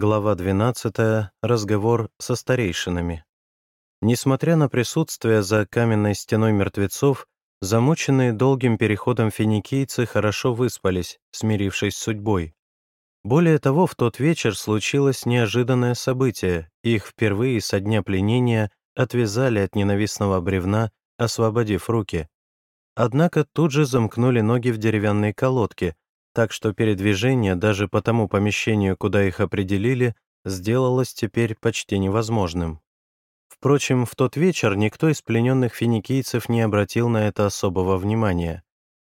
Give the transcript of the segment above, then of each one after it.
Глава 12. Разговор со старейшинами. Несмотря на присутствие за каменной стеной мертвецов, замученные долгим переходом финикийцы хорошо выспались, смирившись с судьбой. Более того, в тот вечер случилось неожиданное событие, их впервые со дня пленения отвязали от ненавистного бревна, освободив руки. Однако тут же замкнули ноги в деревянные колодки, так что передвижение даже по тому помещению, куда их определили, сделалось теперь почти невозможным. Впрочем, в тот вечер никто из плененных финикийцев не обратил на это особого внимания.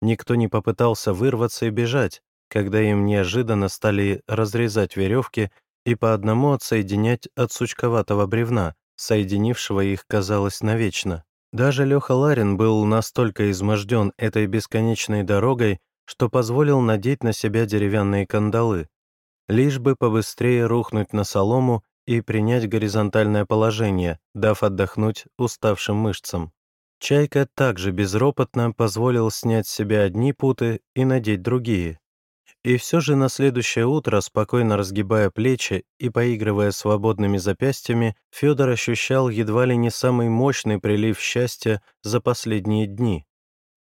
Никто не попытался вырваться и бежать, когда им неожиданно стали разрезать веревки и по одному отсоединять от сучковатого бревна, соединившего их, казалось, навечно. Даже Леха Ларин был настолько изможден этой бесконечной дорогой, что позволил надеть на себя деревянные кандалы, лишь бы побыстрее рухнуть на солому и принять горизонтальное положение, дав отдохнуть уставшим мышцам. Чайка также безропотно позволил снять с себя одни путы и надеть другие. И все же на следующее утро, спокойно разгибая плечи и поигрывая свободными запястьями, Федор ощущал едва ли не самый мощный прилив счастья за последние дни.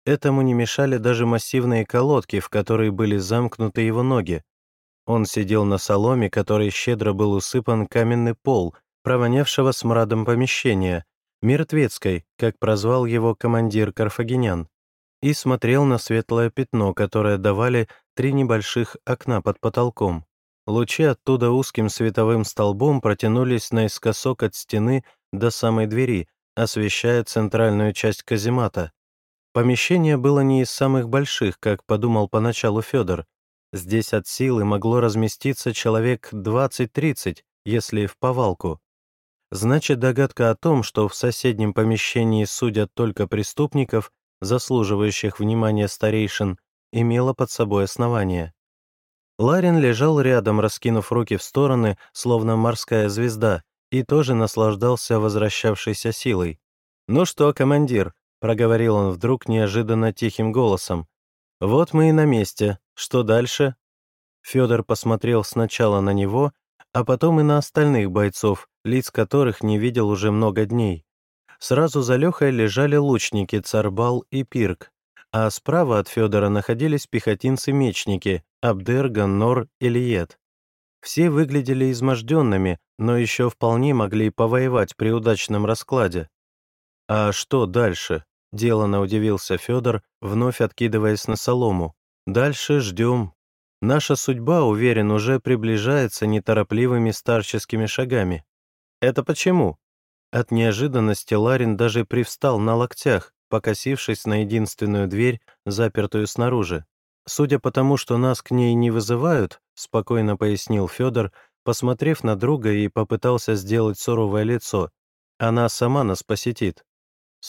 Этому не мешали даже массивные колодки, в которые были замкнуты его ноги. Он сидел на соломе, которой щедро был усыпан каменный пол, провонявшего смрадом помещения, мертвецкой, как прозвал его командир карфагенян, и смотрел на светлое пятно, которое давали три небольших окна под потолком. Лучи оттуда узким световым столбом протянулись наискосок от стены до самой двери, освещая центральную часть каземата. Помещение было не из самых больших, как подумал поначалу Федор. Здесь от силы могло разместиться человек 20-30, если в повалку. Значит, догадка о том, что в соседнем помещении судят только преступников, заслуживающих внимания старейшин, имела под собой основание. Ларин лежал рядом, раскинув руки в стороны, словно морская звезда, и тоже наслаждался возвращавшейся силой. «Ну что, командир, — проговорил он вдруг неожиданно тихим голосом. «Вот мы и на месте. Что дальше?» Федор посмотрел сначала на него, а потом и на остальных бойцов, лиц которых не видел уже много дней. Сразу за Лехой лежали лучники Царбал и Пирк, а справа от Федора находились пехотинцы-мечники Абдер, Ганнор и Лиет. Все выглядели изможденными, но еще вполне могли повоевать при удачном раскладе. «А что дальше?» — делано удивился Федор, вновь откидываясь на солому. «Дальше ждем. Наша судьба, уверен, уже приближается неторопливыми старческими шагами. Это почему?» От неожиданности Ларин даже привстал на локтях, покосившись на единственную дверь, запертую снаружи. «Судя по тому, что нас к ней не вызывают», — спокойно пояснил Федор, посмотрев на друга и попытался сделать суровое лицо, «она сама нас посетит.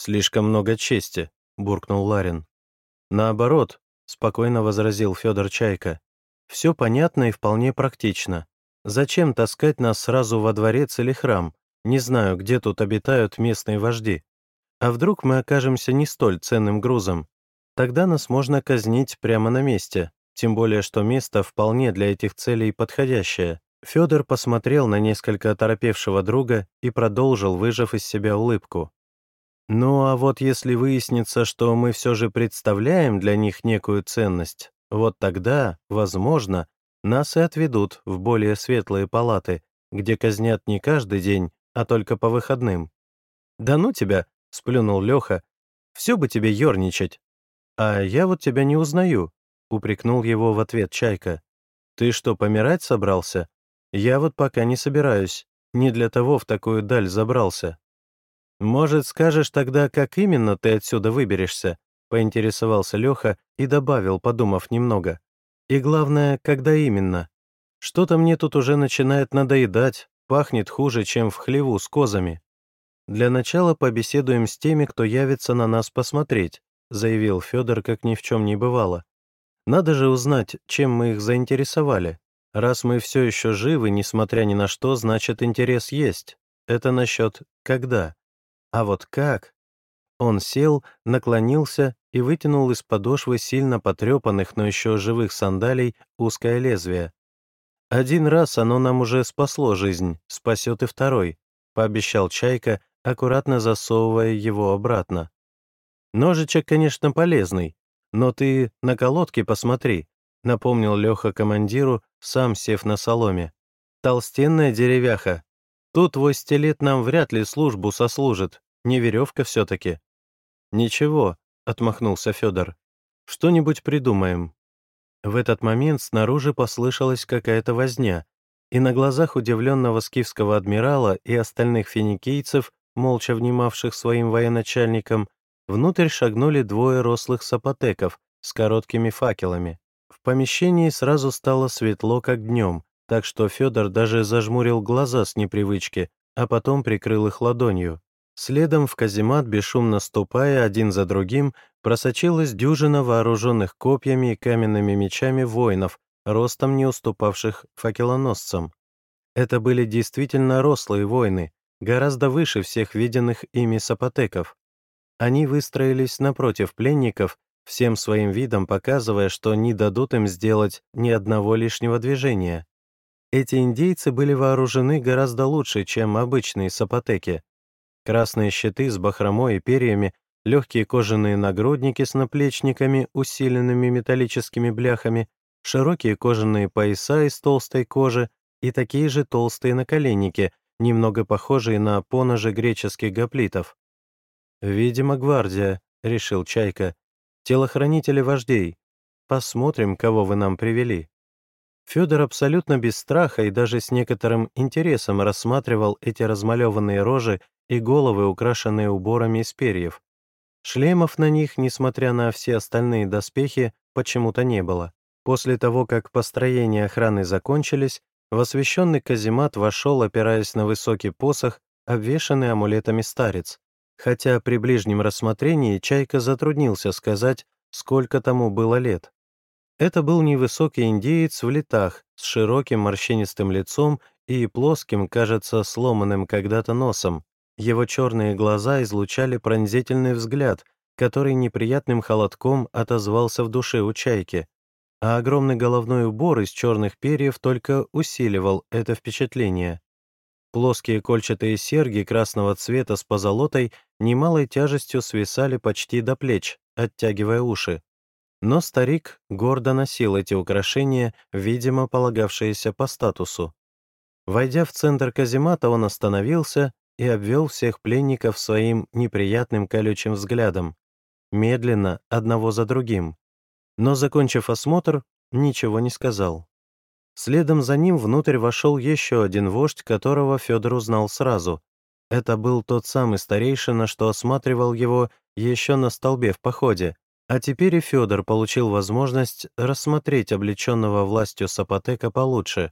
«Слишком много чести», — буркнул Ларин. «Наоборот», — спокойно возразил Федор Чайка. «Все понятно и вполне практично. Зачем таскать нас сразу во дворец или храм? Не знаю, где тут обитают местные вожди. А вдруг мы окажемся не столь ценным грузом? Тогда нас можно казнить прямо на месте, тем более что место вполне для этих целей подходящее». Федор посмотрел на несколько оторопевшего друга и продолжил, выжав из себя улыбку. Ну а вот если выяснится, что мы все же представляем для них некую ценность, вот тогда, возможно, нас и отведут в более светлые палаты, где казнят не каждый день, а только по выходным. «Да ну тебя!» — сплюнул Леха. «Все бы тебе ерничать!» «А я вот тебя не узнаю», — упрекнул его в ответ Чайка. «Ты что, помирать собрался? Я вот пока не собираюсь. Не для того в такую даль забрался». «Может, скажешь тогда, как именно ты отсюда выберешься?» — поинтересовался Леха и добавил, подумав немного. «И главное, когда именно? Что-то мне тут уже начинает надоедать, пахнет хуже, чем в хлеву с козами. Для начала побеседуем с теми, кто явится на нас посмотреть», — заявил Федор, как ни в чем не бывало. «Надо же узнать, чем мы их заинтересовали. Раз мы все еще живы, несмотря ни на что, значит, интерес есть. Это насчет «когда». А вот как? Он сел, наклонился и вытянул из подошвы сильно потрепанных, но еще живых сандалий узкое лезвие. Один раз оно нам уже спасло жизнь, спасет и второй», — пообещал Чайка, аккуратно засовывая его обратно. «Ножичек, конечно, полезный, но ты на колодке посмотри», — напомнил Леха командиру, сам сев на соломе. «Толстенная деревяха. Тут твой стилет нам вряд ли службу сослужит, не веревка все-таки». «Ничего», — отмахнулся Федор. «Что-нибудь придумаем». В этот момент снаружи послышалась какая-то возня, и на глазах удивленного скифского адмирала и остальных финикийцев, молча внимавших своим военачальникам, внутрь шагнули двое рослых сапотеков с короткими факелами. В помещении сразу стало светло, как днем, так что Федор даже зажмурил глаза с непривычки, а потом прикрыл их ладонью. Следом в каземат, бесшумно ступая один за другим, просочилась дюжина вооруженных копьями и каменными мечами воинов, ростом не уступавших факелоносцам. Это были действительно рослые воины, гораздо выше всех виденных ими сапотеков. Они выстроились напротив пленников, всем своим видом показывая, что не дадут им сделать ни одного лишнего движения. Эти индейцы были вооружены гораздо лучше, чем обычные сапотеки. Красные щиты с бахромой и перьями, легкие кожаные нагрудники с наплечниками, усиленными металлическими бляхами, широкие кожаные пояса из толстой кожи и такие же толстые наколенники, немного похожие на поножи греческих гоплитов. «Видимо, гвардия», — решил Чайка. «Телохранители вождей. Посмотрим, кого вы нам привели». Федор абсолютно без страха и даже с некоторым интересом рассматривал эти размалеванные рожи и головы, украшенные уборами из перьев. Шлемов на них, несмотря на все остальные доспехи, почему-то не было. После того, как построения охраны закончились, в освященный каземат вошел, опираясь на высокий посох, обвешанный амулетами старец хотя при ближнем рассмотрении Чайка затруднился сказать, сколько тому было лет. Это был невысокий индеец в летах, с широким морщинистым лицом и плоским, кажется, сломанным когда-то носом. Его черные глаза излучали пронзительный взгляд, который неприятным холодком отозвался в душе у Чайки, а огромный головной убор из черных перьев только усиливал это впечатление. Плоские кольчатые серьги красного цвета с позолотой немалой тяжестью свисали почти до плеч, оттягивая уши. Но старик гордо носил эти украшения, видимо, полагавшиеся по статусу. Войдя в центр каземата, он остановился и обвел всех пленников своим неприятным колючим взглядом, медленно, одного за другим. Но, закончив осмотр, ничего не сказал. Следом за ним внутрь вошел еще один вождь, которого Федор узнал сразу. Это был тот самый старейшина, что осматривал его еще на столбе в походе. А теперь и Федор получил возможность рассмотреть облеченного властью Сапотека получше.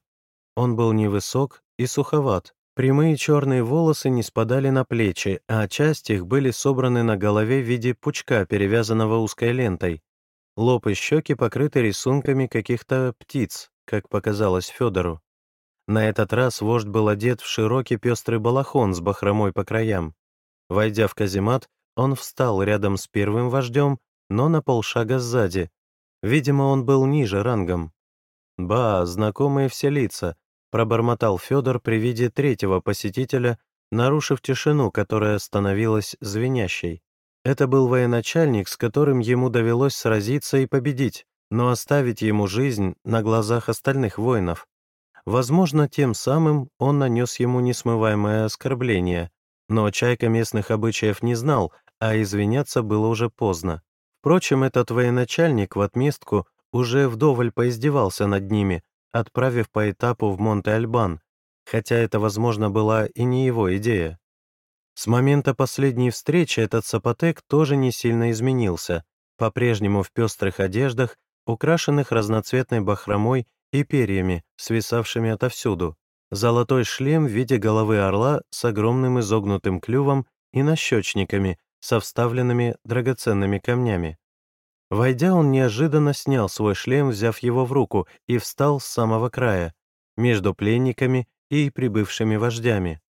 Он был невысок и суховат. Прямые черные волосы не спадали на плечи, а часть их были собраны на голове в виде пучка, перевязанного узкой лентой. Лоб и щеки покрыты рисунками каких-то птиц, как показалось Федору. На этот раз вождь был одет в широкий пестрый балахон с бахромой по краям. Войдя в каземат, он встал рядом с первым вождем, но на полшага сзади. Видимо, он был ниже рангом. «Ба, знакомые все лица», — пробормотал Федор при виде третьего посетителя, нарушив тишину, которая становилась звенящей. Это был военачальник, с которым ему довелось сразиться и победить но оставить ему жизнь на глазах остальных воинов. Возможно, тем самым он нанес ему несмываемое оскорбление, но Чайка местных обычаев не знал, а извиняться было уже поздно. Впрочем, этот военачальник в отместку уже вдоволь поиздевался над ними, отправив по этапу в Монте-Альбан, хотя это, возможно, была и не его идея. С момента последней встречи этот Сапотек тоже не сильно изменился, по-прежнему в пестрых одеждах украшенных разноцветной бахромой и перьями, свисавшими отовсюду, золотой шлем в виде головы орла с огромным изогнутым клювом и нащечниками, со вставленными драгоценными камнями. Войдя, он неожиданно снял свой шлем, взяв его в руку, и встал с самого края, между пленниками и прибывшими вождями.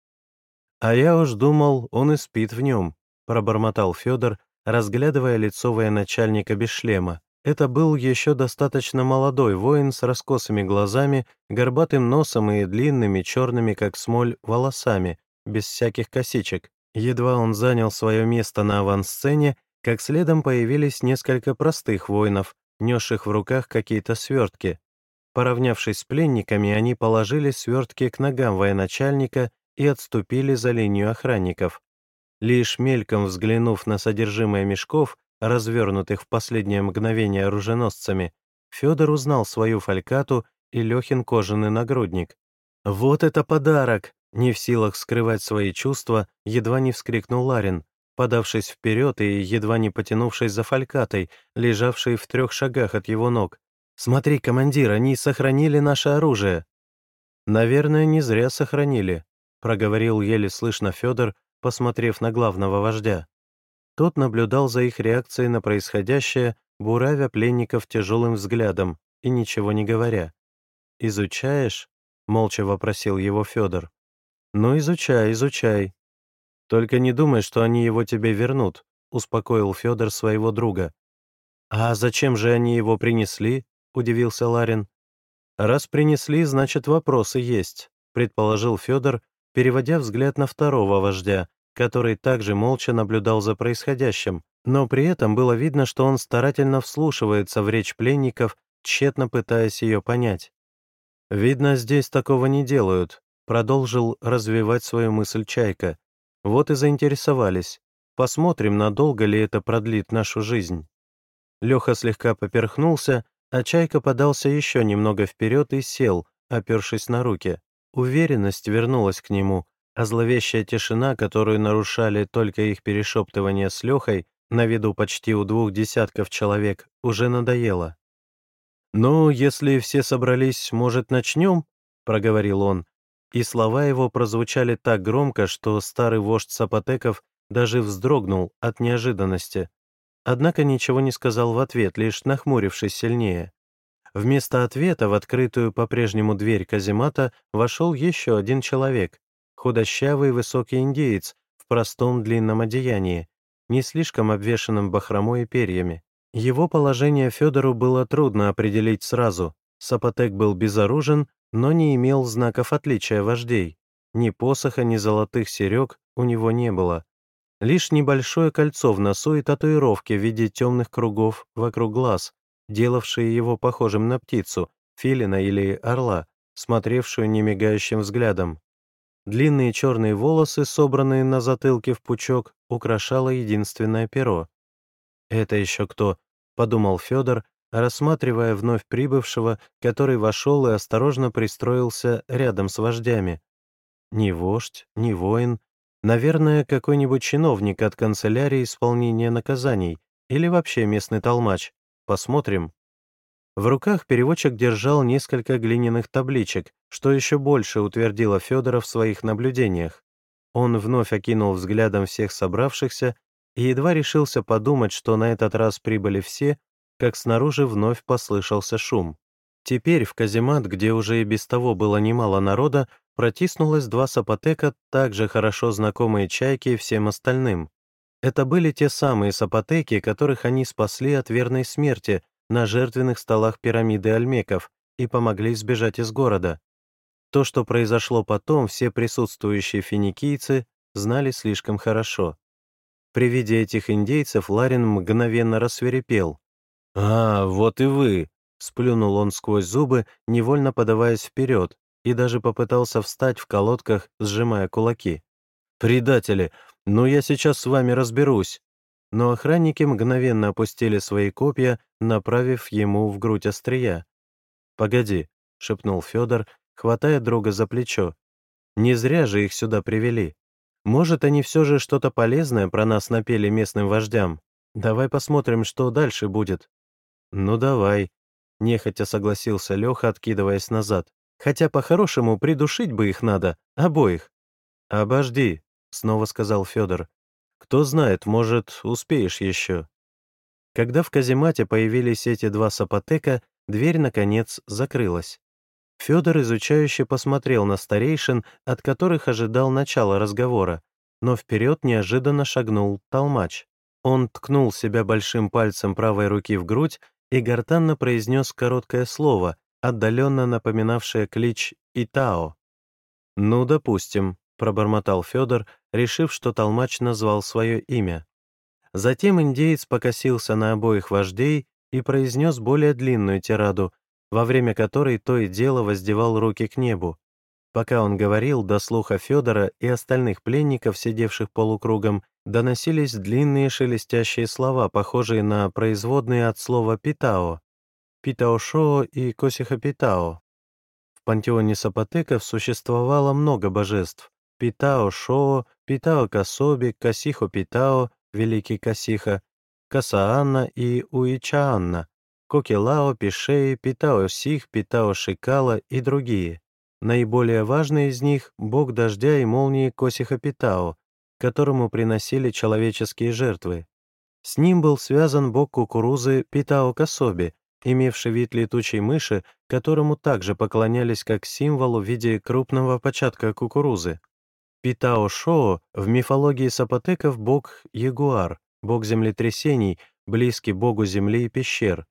«А я уж думал, он и спит в нем», — пробормотал Федор, разглядывая лицо военачальника без шлема. Это был еще достаточно молодой воин с раскосыми глазами, горбатым носом и длинными черными, как смоль, волосами, без всяких косичек. Едва он занял свое место на авансцене, как следом появились несколько простых воинов, несших в руках какие-то свертки. Поравнявшись с пленниками, они положили свертки к ногам военачальника и отступили за линию охранников. Лишь мельком взглянув на содержимое мешков, развернутых в последнее мгновение оруженосцами, Федор узнал свою фалькату и Лехин кожаный нагрудник. «Вот это подарок!» Не в силах скрывать свои чувства, едва не вскрикнул Ларин, подавшись вперед и едва не потянувшись за фалькатой, лежавшей в трех шагах от его ног. «Смотри, командир, они сохранили наше оружие!» «Наверное, не зря сохранили», — проговорил еле слышно Федор, посмотрев на главного вождя. Тот наблюдал за их реакцией на происходящее, буравя пленников тяжелым взглядом и ничего не говоря. «Изучаешь?» — молча вопросил его Федор. «Ну, изучай, изучай. Только не думай, что они его тебе вернут», — успокоил Федор своего друга. «А зачем же они его принесли?» — удивился Ларин. «Раз принесли, значит, вопросы есть», — предположил Федор, переводя взгляд на второго вождя, который также молча наблюдал за происходящим, но при этом было видно, что он старательно вслушивается в речь пленников, тщетно пытаясь ее понять. «Видно, здесь такого не делают», — продолжил развивать свою мысль Чайка. «Вот и заинтересовались. Посмотрим, надолго ли это продлит нашу жизнь». Леха слегка поперхнулся, а Чайка подался еще немного вперед и сел, опершись на руки. Уверенность вернулась к нему, а зловещая тишина, которую нарушали только их перешептывания с Лехой, на виду почти у двух десятков человек, уже надоела. «Ну, если все собрались, может, начнем?» — проговорил он, и слова его прозвучали так громко, что старый вождь Сапотеков даже вздрогнул от неожиданности. Однако ничего не сказал в ответ, лишь нахмурившись сильнее. Вместо ответа в открытую по-прежнему дверь каземата вошел еще один человек, худощавый высокий индеец в простом длинном одеянии, не слишком обвешанном бахромой и перьями. Его положение Федору было трудно определить сразу. Сапотек был безоружен, но не имел знаков отличия вождей. Ни посоха, ни золотых серег у него не было. Лишь небольшое кольцо в носу и татуировки в виде темных кругов вокруг глаз, делавшие его похожим на птицу, филина или орла, смотревшую немигающим взглядом. Длинные черные волосы, собранные на затылке в пучок, украшало единственное перо. «Это еще кто?» — подумал Федор, рассматривая вновь прибывшего, который вошел и осторожно пристроился рядом с вождями. Ни вождь, ни воин, наверное, какой-нибудь чиновник от канцелярии исполнения наказаний или вообще местный толмач. Посмотрим. В руках переводчик держал несколько глиняных табличек, что еще больше утвердило Федора в своих наблюдениях. Он вновь окинул взглядом всех собравшихся и едва решился подумать, что на этот раз прибыли все, как снаружи вновь послышался шум. Теперь в каземат, где уже и без того было немало народа, протиснулось два сапотека, также хорошо знакомые чайки всем остальным. Это были те самые сапотеки, которых они спасли от верной смерти, на жертвенных столах пирамиды Альмеков и помогли сбежать из города. То, что произошло потом, все присутствующие финикийцы знали слишком хорошо. При виде этих индейцев Ларин мгновенно рассверепел. «А, вот и вы!» — сплюнул он сквозь зубы, невольно подаваясь вперед, и даже попытался встать в колодках, сжимая кулаки. «Предатели! Ну я сейчас с вами разберусь!» но охранники мгновенно опустили свои копья, направив ему в грудь острия. «Погоди», — шепнул Федор, хватая друга за плечо. «Не зря же их сюда привели. Может, они все же что-то полезное про нас напели местным вождям. Давай посмотрим, что дальше будет». «Ну давай», — нехотя согласился Леха, откидываясь назад. «Хотя по-хорошему придушить бы их надо, обоих». «Обожди», — снова сказал Федор. Кто знает, может, успеешь еще. Когда в каземате появились эти два сапотека, дверь, наконец, закрылась. Федор изучающе посмотрел на старейшин, от которых ожидал начала разговора, но вперед неожиданно шагнул толмач. Он ткнул себя большим пальцем правой руки в грудь и гортанно произнес короткое слово, отдаленно напоминавшее клич «Итао». «Ну, допустим», — пробормотал Федор, решив, что толмач назвал свое имя. Затем индеец покосился на обоих вождей и произнес более длинную тираду, во время которой то и дело воздевал руки к небу. Пока он говорил, до слуха Федора и остальных пленников, сидевших полукругом, доносились длинные шелестящие слова, похожие на производные от слова «питао», «питаошоо» и «косиха-питао». В пантеоне сапотеков существовало много божеств — «питао-шоо», «питао-касоби», «касихо-питао», «великий касиха», «касаанна» и «уичаанна», «кокелао», «пишеи», «питао-сих», «питао-шикала» и другие. Наиболее важный из них — бог дождя и молнии Косиха-Питао, которому приносили человеческие жертвы. С ним был связан бог кукурузы Питао-Кособи, имевший вид летучей мыши, которому также поклонялись как символу в виде крупного початка кукурузы. Питао-Шоо в мифологии сапотеков бог Ягуар, бог землетрясений, близкий богу земли и пещер.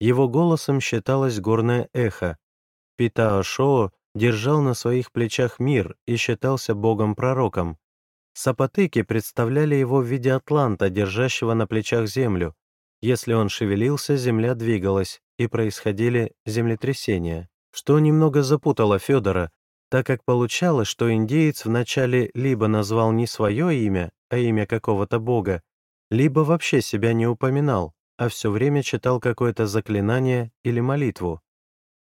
Его голосом считалось горное эхо. Питао-Шоо держал на своих плечах мир и считался богом-пророком. Сапотыки представляли его в виде атланта, держащего на плечах землю. Если он шевелился, земля двигалась, и происходили землетрясения, что немного запутало Федора, так как получалось, что индеец вначале либо назвал не свое имя, а имя какого-то бога, либо вообще себя не упоминал, а все время читал какое-то заклинание или молитву.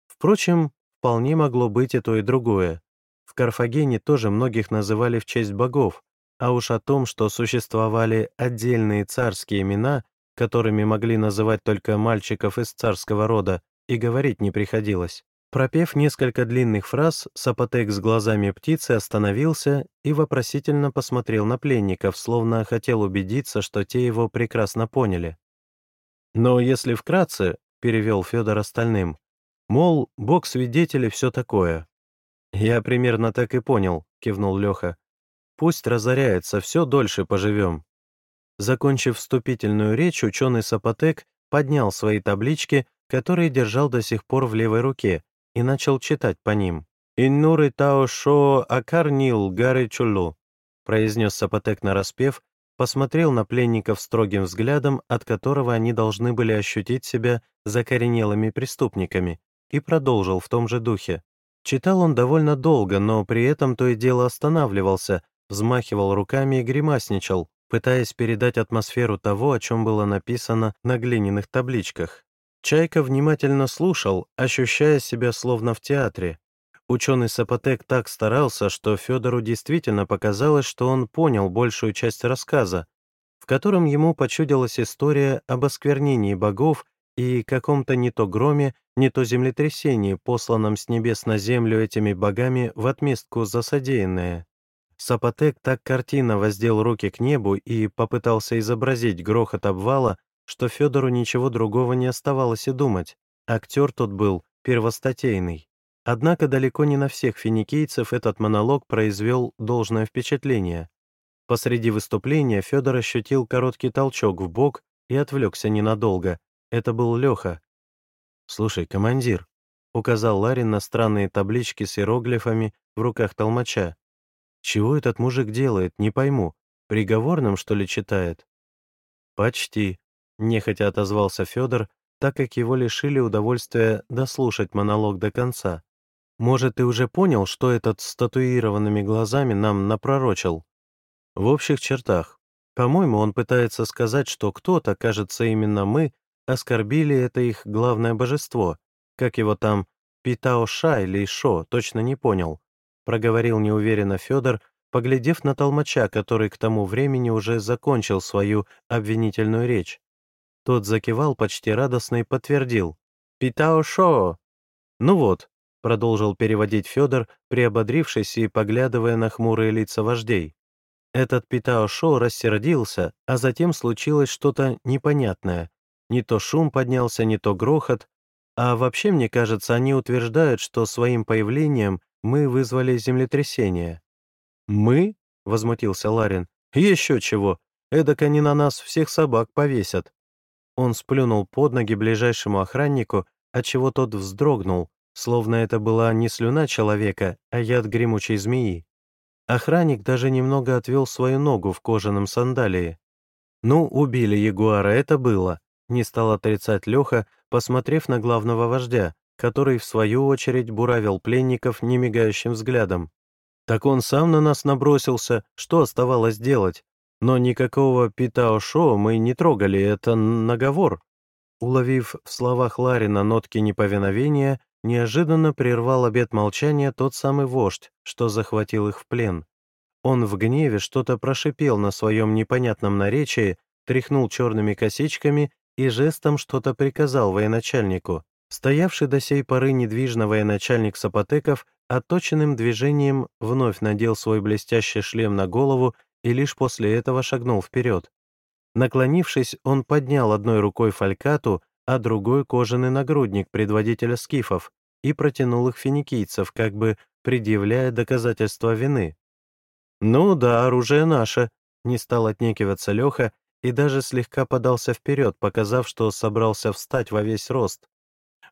Впрочем, вполне могло быть и то, и другое. В Карфагене тоже многих называли в честь богов, а уж о том, что существовали отдельные царские имена, которыми могли называть только мальчиков из царского рода, и говорить не приходилось. Пропев несколько длинных фраз, Сапотек с глазами птицы остановился и вопросительно посмотрел на пленников, словно хотел убедиться, что те его прекрасно поняли. «Но если вкратце», — перевел Федор остальным, мол, бог свидетели все такое. «Я примерно так и понял», — кивнул Леха. Пусть разоряется, все дольше поживем». Закончив вступительную речь, ученый Сапотек поднял свои таблички, которые держал до сих пор в левой руке, и начал читать по ним. «Иннуры тао шо акарнил гары чулу», произнес Сапотек нараспев, посмотрел на пленников строгим взглядом, от которого они должны были ощутить себя закоренелыми преступниками, и продолжил в том же духе. Читал он довольно долго, но при этом то и дело останавливался, взмахивал руками и гримасничал, пытаясь передать атмосферу того, о чем было написано на глиняных табличках. Чайка внимательно слушал, ощущая себя словно в театре. Ученый Сапотек так старался, что Федору действительно показалось, что он понял большую часть рассказа, в котором ему почудилась история об осквернении богов и каком-то не то громе, не то землетрясении, посланном с небес на землю этими богами в отместку за содеянное. Сапотек так картинно воздел руки к небу и попытался изобразить грохот обвала, что Федору ничего другого не оставалось и думать. Актер тот был первостатейный. Однако далеко не на всех финикийцев этот монолог произвел должное впечатление. Посреди выступления Федор ощутил короткий толчок в бок и отвлекся ненадолго. Это был Леха. «Слушай, командир», — указал Ларин на странные таблички с иероглифами в руках толмача. Чего этот мужик делает, не пойму. Приговорным, что ли, читает? Почти, нехотя отозвался Федор, так как его лишили удовольствия дослушать монолог до конца. Может, ты уже понял, что этот с татуированными глазами нам напророчил? В общих чертах. По-моему, он пытается сказать, что кто-то, кажется, именно мы, оскорбили это их главное божество. Как его там, Питао-Ша или Шо, точно не понял. — проговорил неуверенно Федор, поглядев на толмача, который к тому времени уже закончил свою обвинительную речь. Тот закивал почти радостно и подтвердил. «Питао-шо!» «Ну вот», — продолжил переводить Федор, приободрившись и поглядывая на хмурые лица вождей. Этот Питао-шо рассердился, а затем случилось что-то непонятное. Не то шум поднялся, не то грохот. А вообще, мне кажется, они утверждают, что своим появлением мы вызвали землетрясение». «Мы?» — возмутился Ларин. «Еще чего. Эдак они на нас всех собак повесят». Он сплюнул под ноги ближайшему охраннику, отчего тот вздрогнул, словно это была не слюна человека, а яд гремучей змеи. Охранник даже немного отвел свою ногу в кожаном сандалии. «Ну, убили ягуара, это было», — не стал отрицать Леха, посмотрев на главного вождя, который, в свою очередь, буравил пленников немигающим взглядом. «Так он сам на нас набросился, что оставалось делать? Но никакого Питао-шоу мы не трогали, это наговор». Уловив в словах Ларина нотки неповиновения, неожиданно прервал обет молчания тот самый вождь, что захватил их в плен. Он в гневе что-то прошипел на своем непонятном наречии, тряхнул черными косичками и жестом что-то приказал военачальнику. Стоявший до сей поры недвижно военачальник Сапотеков отточенным движением вновь надел свой блестящий шлем на голову и лишь после этого шагнул вперед. Наклонившись, он поднял одной рукой фалькату, а другой — кожаный нагрудник предводителя скифов и протянул их финикийцев, как бы предъявляя доказательства вины. «Ну да, оружие наше», — не стал отнекиваться Леха и даже слегка подался вперед, показав, что собрался встать во весь рост.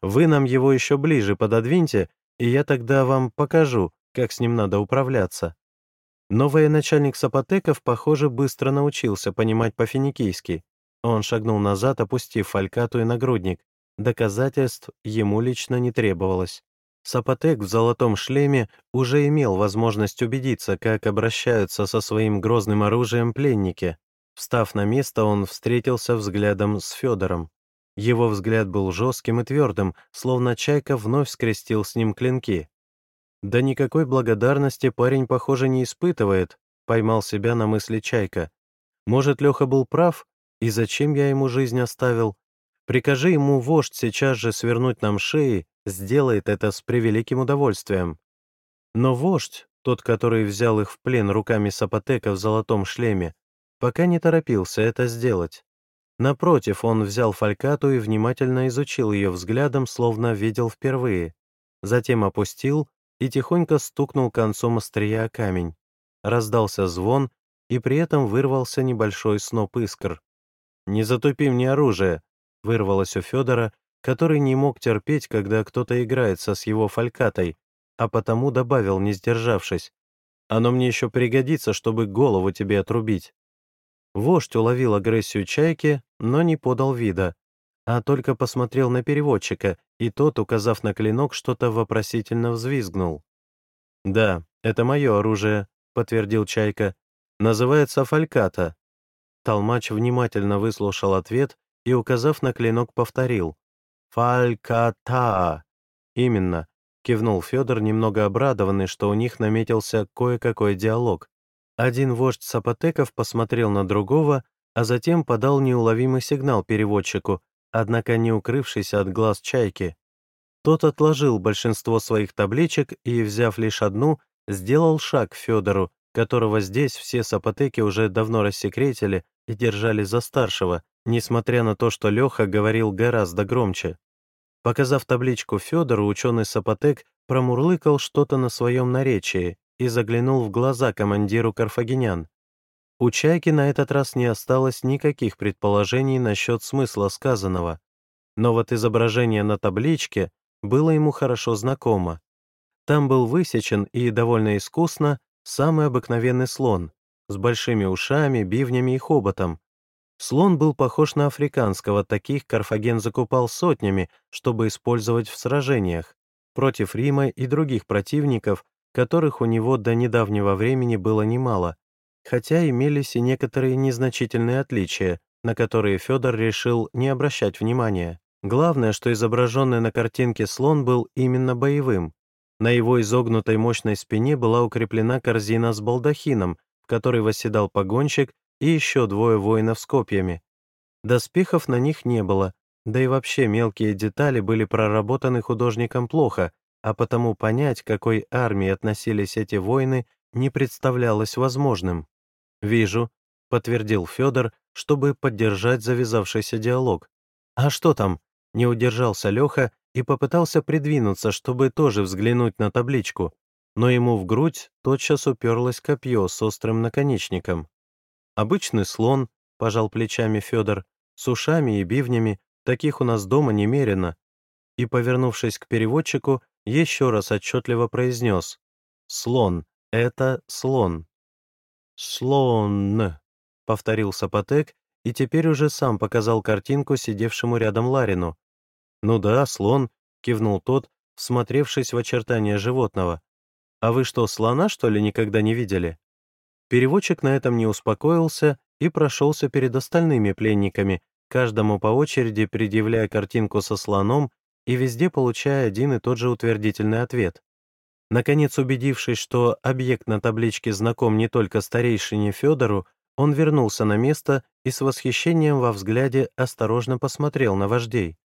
«Вы нам его еще ближе пододвиньте, и я тогда вам покажу, как с ним надо управляться». Новый начальник Сапотеков, похоже, быстро научился понимать по-финикийски. Он шагнул назад, опустив фалькату и нагрудник. Доказательств ему лично не требовалось. Сапотек в золотом шлеме уже имел возможность убедиться, как обращаются со своим грозным оружием пленники. Встав на место, он встретился взглядом с Федором. Его взгляд был жестким и твердым, словно чайка вновь скрестил с ним клинки. Да никакой благодарности парень, похоже, не испытывает, поймал себя на мысли Чайка. Может, Леха был прав, и зачем я ему жизнь оставил? Прикажи ему, вождь, сейчас же свернуть нам шеи, сделает это с превеликим удовольствием. Но вождь, тот, который взял их в плен руками Сапотека в золотом шлеме, пока не торопился это сделать. Напротив, он взял фалькату и внимательно изучил ее взглядом, словно видел впервые. Затем опустил и тихонько стукнул концом острия о камень. Раздался звон, и при этом вырвался небольшой сноп искр. «Не затупи мне оружие!» — вырвалось у Федора, который не мог терпеть, когда кто-то играется с его фалькатой, а потому добавил, не сдержавшись. «Оно мне еще пригодится, чтобы голову тебе отрубить». Вождь уловил агрессию чайки, но не подал вида, а только посмотрел на переводчика, и тот, указав на клинок, что-то вопросительно взвизгнул. «Да, это мое оружие», — подтвердил Чайка. «Называется фальката». Толмач внимательно выслушал ответ и, указав на клинок, повторил. «Фальката!» «Именно», — кивнул Федор, немного обрадованный, что у них наметился кое-какой диалог. Один вождь Сапотеков посмотрел на другого, а затем подал неуловимый сигнал переводчику, однако не укрывшись от глаз чайки. Тот отложил большинство своих табличек и, взяв лишь одну, сделал шаг к Федору, которого здесь все сапотеки уже давно рассекретили и держали за старшего, несмотря на то, что Леха говорил гораздо громче. Показав табличку Федору, ученый сапотек промурлыкал что-то на своем наречии и заглянул в глаза командиру карфагенян. У Чайки на этот раз не осталось никаких предположений насчет смысла сказанного, но вот изображение на табличке было ему хорошо знакомо. Там был высечен и довольно искусно самый обыкновенный слон с большими ушами, бивнями и хоботом. Слон был похож на африканского, таких Карфаген закупал сотнями, чтобы использовать в сражениях против Рима и других противников, которых у него до недавнего времени было немало, хотя имелись и некоторые незначительные отличия, на которые Федор решил не обращать внимания. Главное, что изображенный на картинке слон был именно боевым. На его изогнутой мощной спине была укреплена корзина с балдахином, в которой восседал погонщик и еще двое воинов с копьями. Доспехов на них не было, да и вообще мелкие детали были проработаны художником плохо, а потому понять, к какой армии относились эти воины, не представлялось возможным. «Вижу», — подтвердил Федор, чтобы поддержать завязавшийся диалог. «А что там?» — не удержался Леха и попытался придвинуться, чтобы тоже взглянуть на табличку, но ему в грудь тотчас уперлось копье с острым наконечником. «Обычный слон», — пожал плечами Федор, с ушами и бивнями, таких у нас дома немерено. И, повернувшись к переводчику, еще раз отчетливо произнес «Слон, это слон». «Слон», — повторил Сапотек, и теперь уже сам показал картинку сидевшему рядом Ларину. «Ну да, слон», — кивнул тот, всмотревшись в очертания животного. «А вы что, слона, что ли, никогда не видели?» Переводчик на этом не успокоился и прошелся перед остальными пленниками, каждому по очереди предъявляя картинку со слоном и везде получая один и тот же утвердительный ответ. Наконец, убедившись, что объект на табличке знаком не только старейшине Федору, он вернулся на место и с восхищением во взгляде осторожно посмотрел на вождей.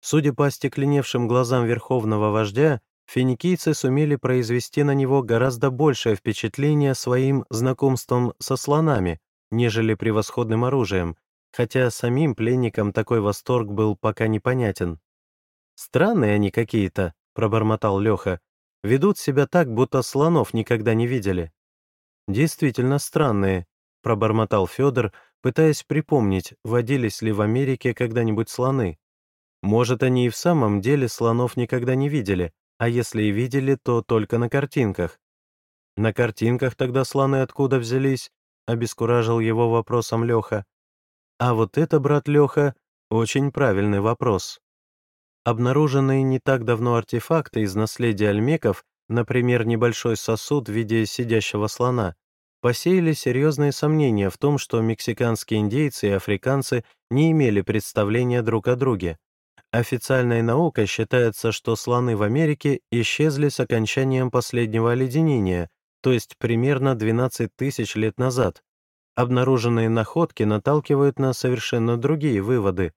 Судя по остекленевшим глазам верховного вождя, финикийцы сумели произвести на него гораздо большее впечатление своим знакомством со слонами, нежели превосходным оружием, хотя самим пленникам такой восторг был пока непонятен. «Странные они какие-то», — пробормотал Леха, Ведут себя так, будто слонов никогда не видели. Действительно странные, пробормотал Федор, пытаясь припомнить, водились ли в Америке когда-нибудь слоны. Может, они и в самом деле слонов никогда не видели, а если и видели, то только на картинках. На картинках тогда слоны откуда взялись? Обескуражил его вопросом Леха. А вот это, брат Леха, очень правильный вопрос. Обнаруженные не так давно артефакты из наследия альмеков, например, небольшой сосуд в виде сидящего слона, посеяли серьезные сомнения в том, что мексиканские индейцы и африканцы не имели представления друг о друге. Официальной наукой считается, что слоны в Америке исчезли с окончанием последнего оледенения, то есть примерно 12 тысяч лет назад. Обнаруженные находки наталкивают на совершенно другие выводы.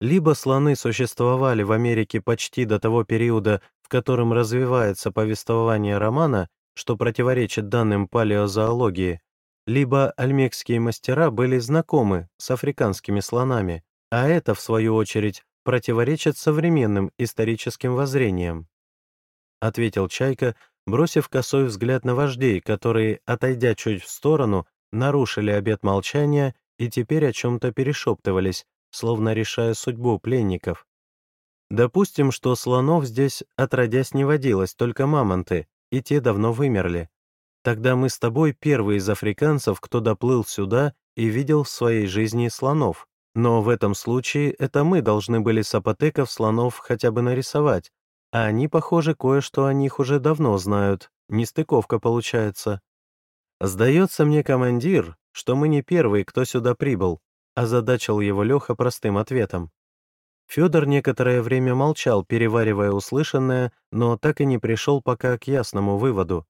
Либо слоны существовали в Америке почти до того периода, в котором развивается повествование романа, что противоречит данным палеозоологии, либо альмекские мастера были знакомы с африканскими слонами, а это, в свою очередь, противоречит современным историческим воззрениям. Ответил Чайка, бросив косой взгляд на вождей, которые, отойдя чуть в сторону, нарушили обет молчания и теперь о чем-то перешептывались, словно решая судьбу пленников. Допустим, что слонов здесь отродясь не водилось, только мамонты, и те давно вымерли. Тогда мы с тобой первые из африканцев, кто доплыл сюда и видел в своей жизни слонов. Но в этом случае это мы должны были сапотеков слонов хотя бы нарисовать, а они, похоже, кое-что о них уже давно знают. Нестыковка получается. Сдается мне, командир, что мы не первые, кто сюда прибыл, озадачил его Леха простым ответом. Федор некоторое время молчал, переваривая услышанное, но так и не пришел пока к ясному выводу.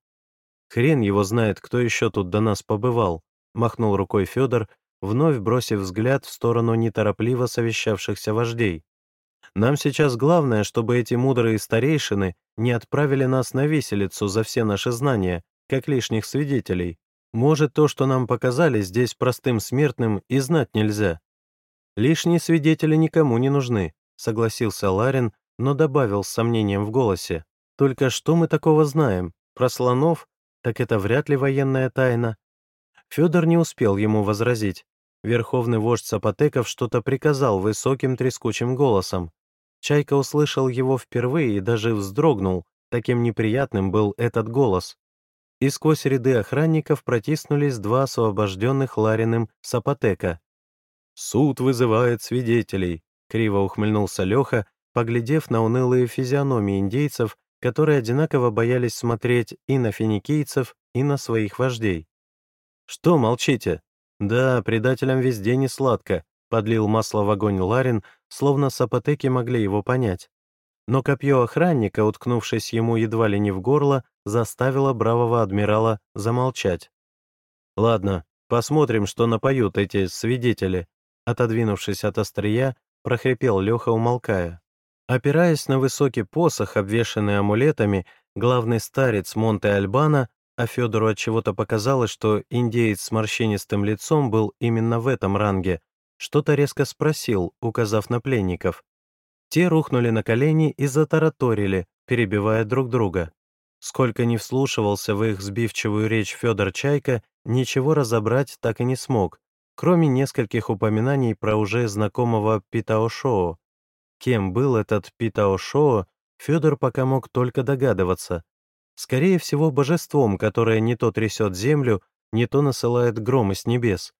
«Хрен его знает, кто еще тут до нас побывал», — махнул рукой Федор, вновь бросив взгляд в сторону неторопливо совещавшихся вождей. «Нам сейчас главное, чтобы эти мудрые старейшины не отправили нас на виселицу за все наши знания, как лишних свидетелей. Может, то, что нам показали, здесь простым смертным и знать нельзя. Лишние свидетели никому не нужны, согласился Ларин, но добавил с сомнением в голосе. Только что мы такого знаем? Про слонов? Так это вряд ли военная тайна. Федор не успел ему возразить. Верховный вождь Сапотеков что-то приказал высоким трескучим голосом. Чайка услышал его впервые и даже вздрогнул, таким неприятным был этот голос и сквозь ряды охранников протиснулись два освобожденных Лариным Сапотека. «Суд вызывает свидетелей», — криво ухмыльнулся Леха, поглядев на унылые физиономии индейцев, которые одинаково боялись смотреть и на финикийцев, и на своих вождей. «Что молчите?» «Да, предателям везде не сладко», — подлил масло в огонь Ларин, словно сапотеки могли его понять. Но копье охранника, уткнувшись ему едва ли не в горло, заставило бравого адмирала замолчать. «Ладно, посмотрим, что напоют эти свидетели», отодвинувшись от острия, прохрипел Леха, умолкая. Опираясь на высокий посох, обвешанный амулетами, главный старец Монте-Альбана, а Федору от чего-то показалось, что индеец с морщинистым лицом был именно в этом ранге, что-то резко спросил, указав на пленников. Те рухнули на колени и затараторили, перебивая друг друга. Сколько ни вслушивался в их сбивчивую речь Федор Чайка, ничего разобрать так и не смог. кроме нескольких упоминаний про уже знакомого Питаошоо. Кем был этот Питаошоо, Федор пока мог только догадываться. Скорее всего, божеством, которое не то трясет землю, не то насылает громы с небес.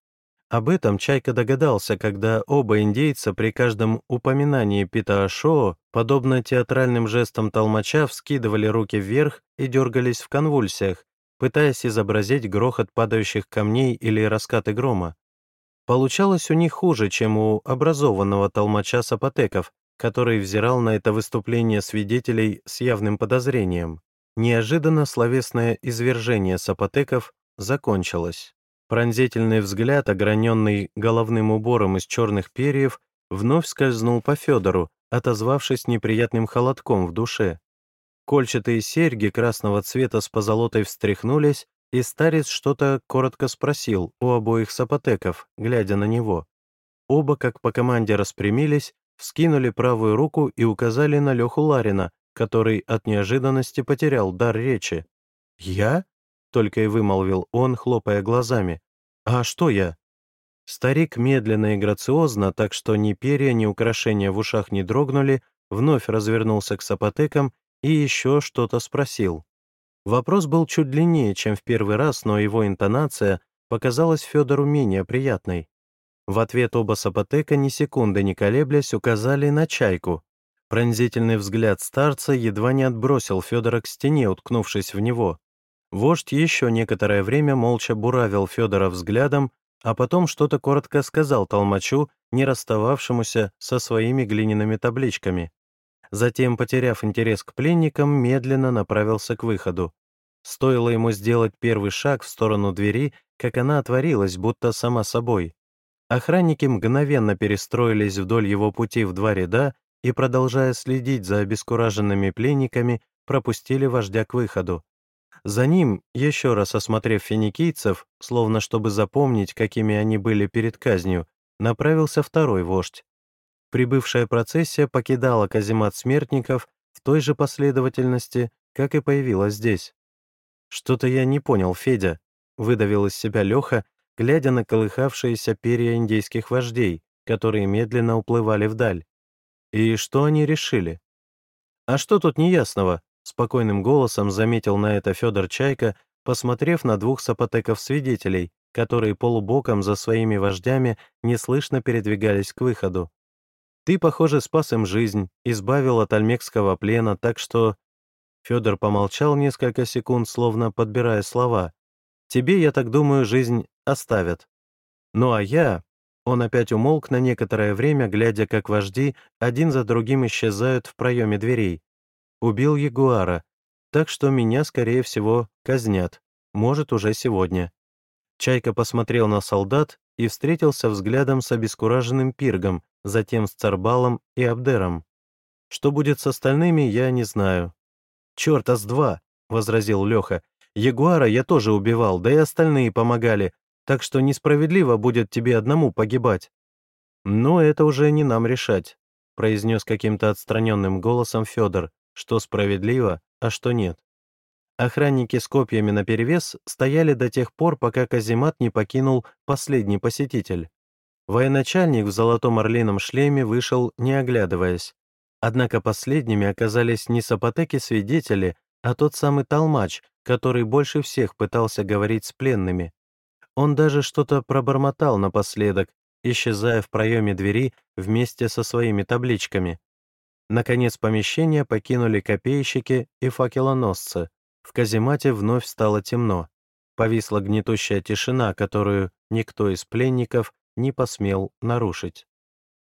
Об этом Чайка догадался, когда оба индейца при каждом упоминании Питаошоо, подобно театральным жестам толмача, вскидывали руки вверх и дергались в конвульсиях, пытаясь изобразить грохот падающих камней или раскаты грома. Получалось у них хуже, чем у образованного толмача сапотеков, который взирал на это выступление свидетелей с явным подозрением. Неожиданно словесное извержение сапотеков закончилось. Пронзительный взгляд, ограненный головным убором из черных перьев, вновь скользнул по Федору, отозвавшись неприятным холодком в душе. Кольчатые серьги красного цвета с позолотой встряхнулись, и старец что-то коротко спросил у обоих сапотеков, глядя на него. Оба, как по команде, распрямились, вскинули правую руку и указали на Леху Ларина, который от неожиданности потерял дар речи. «Я?» — только и вымолвил он, хлопая глазами. «А что я?» Старик медленно и грациозно, так что ни перья, ни украшения в ушах не дрогнули, вновь развернулся к сапотекам и еще что-то спросил. Вопрос был чуть длиннее, чем в первый раз, но его интонация показалась Федору менее приятной. В ответ оба сапотека, ни секунды не колеблясь, указали на чайку. Пронзительный взгляд старца едва не отбросил Федора к стене, уткнувшись в него. Вождь еще некоторое время молча буравил Федора взглядом, а потом что-то коротко сказал толмачу, не расстававшемуся со своими глиняными табличками. Затем, потеряв интерес к пленникам, медленно направился к выходу. Стоило ему сделать первый шаг в сторону двери, как она отворилась, будто сама собой. Охранники мгновенно перестроились вдоль его пути в два ряда и, продолжая следить за обескураженными пленниками, пропустили вождя к выходу. За ним, еще раз осмотрев финикийцев, словно чтобы запомнить, какими они были перед казнью, направился второй вождь. Прибывшая процессия покидала каземат смертников в той же последовательности, как и появилась здесь. «Что-то я не понял, Федя», — выдавил из себя Леха, глядя на колыхавшиеся перья индейских вождей, которые медленно уплывали вдаль. «И что они решили?» «А что тут неясного?» Спокойным голосом заметил на это Федор Чайка, посмотрев на двух сапотеков-свидетелей, которые полубоком за своими вождями неслышно передвигались к выходу. «Ты, похоже, спас им жизнь, избавил от альмекского плена, так что...» Федор помолчал несколько секунд, словно подбирая слова. «Тебе, я так думаю, жизнь оставят. Ну а я...» Он опять умолк на некоторое время, глядя, как вожди один за другим исчезают в проеме дверей. Убил ягуара, так что меня, скорее всего, казнят. Может, уже сегодня. Чайка посмотрел на солдат и встретился взглядом с обескураженным пиргом, затем с Царбалом и Абдером. Что будет с остальными, я не знаю. «Чёрта с два!» — возразил Леха. «Ягуара я тоже убивал, да и остальные помогали, так что несправедливо будет тебе одному погибать». «Но это уже не нам решать», — произнес каким-то отстраненным голосом Федор что справедливо, а что нет. Охранники с копьями наперевес стояли до тех пор, пока каземат не покинул последний посетитель. Военачальник в золотом орлином шлеме вышел, не оглядываясь. Однако последними оказались не сапотеки-свидетели, а тот самый толмач, который больше всех пытался говорить с пленными. Он даже что-то пробормотал напоследок, исчезая в проеме двери вместе со своими табличками. Наконец помещение покинули копейщики и факелоносцы. В каземате вновь стало темно. Повисла гнетущая тишина, которую никто из пленников не посмел нарушить.